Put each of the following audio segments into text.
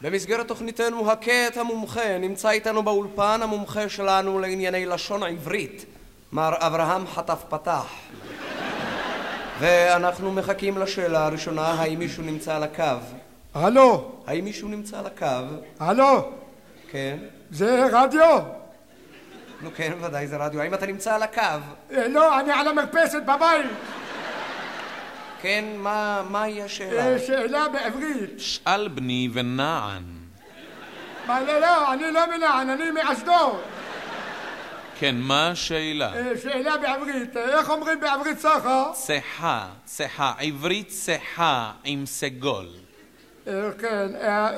במסגרת תוכניתנו הכה את המומחה נמצא איתנו באולפן המומחה שלנו לענייני לשון עברית מר אברהם חטף פתח ואנחנו מחכים לשאלה הראשונה האם מישהו נמצא על הקו הלו, האם מישהו נמצא על הקו? הלו, כן זה רדיו? נו כן ודאי זה רדיו האם אתה נמצא על הקו? אה, לא, אני על המרפסת בבית. כן מה מהי השאלה? אה, שאלה בעברית. שאל בני ונען. מה, לא, לא, אני לא מנען, אני מאשדוד. כן, מה השאלה? אה, שאלה בעברית. אה, איך אומרים בעברית סחר? צחה, צחה, עברית צחה עם סגול. כן.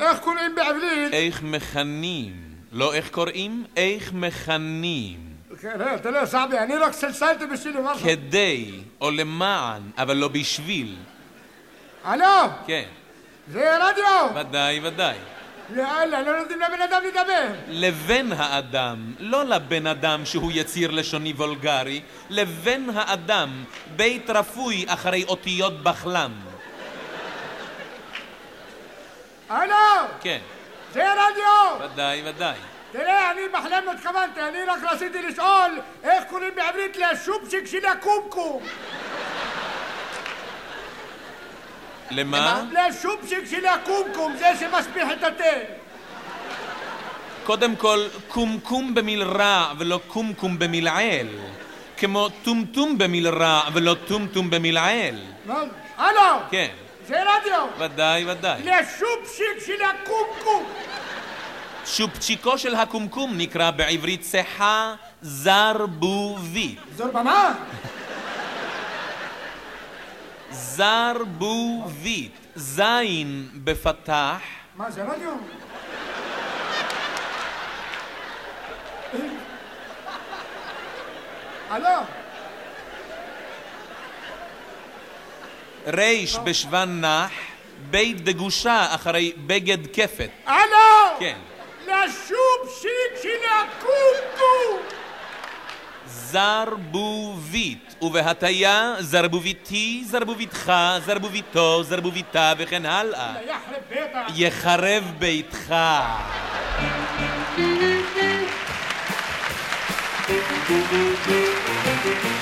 איך קוראים בעברית? איך מכנים? לא איך קוראים? איך מכנים. כן, אה, תראה, סעבי, אני רק צלצלתי בשביל משהו. כדי, או למען, אבל לא בשביל. הלו, כן, זה רדיו. ודאי, ודאי. יאללה, לא נותנים לבן אדם לדבר. לבן האדם, לא לבן אדם שהוא יציר לשוני וולגרי, לבן האדם, בית רפוי אחרי אותיות בחלם. הלו, כן, זה רדיו. ודאי, ודאי. תראה, אני בחלם לא התכוונתי, אני רק רציתי לשאול איך קוראים בעברית לשופשיק של הקומקום. למה? לשופשיק של הקומקום, זה שמשפיך את התה. קודם כל, קומקום במיל רע ולא קומקום במלעיל. כמו טומטום במיל רע ולא טומטום במלעיל. מה? הלו, כן, זה רדיו. ודאי, ודאי. לשופשיק של הקומקום. שופצ'יקו של הקומקום נקרא בעברית צחה זרבובית. זור במה? זרבובית. זין בפתח, מה זה רדיו? הלו, ריש בשוון נח, בית דגושה אחרי בגד כפת. הלו! כן. לשופשיק של הקומקום. זרבובית, ובהטיה זרבוביתי, זרבוביתך, זרבוביתו, זרבוביתה וכן הלאה. יחרב בטח. יחרב ביתך. Thank you.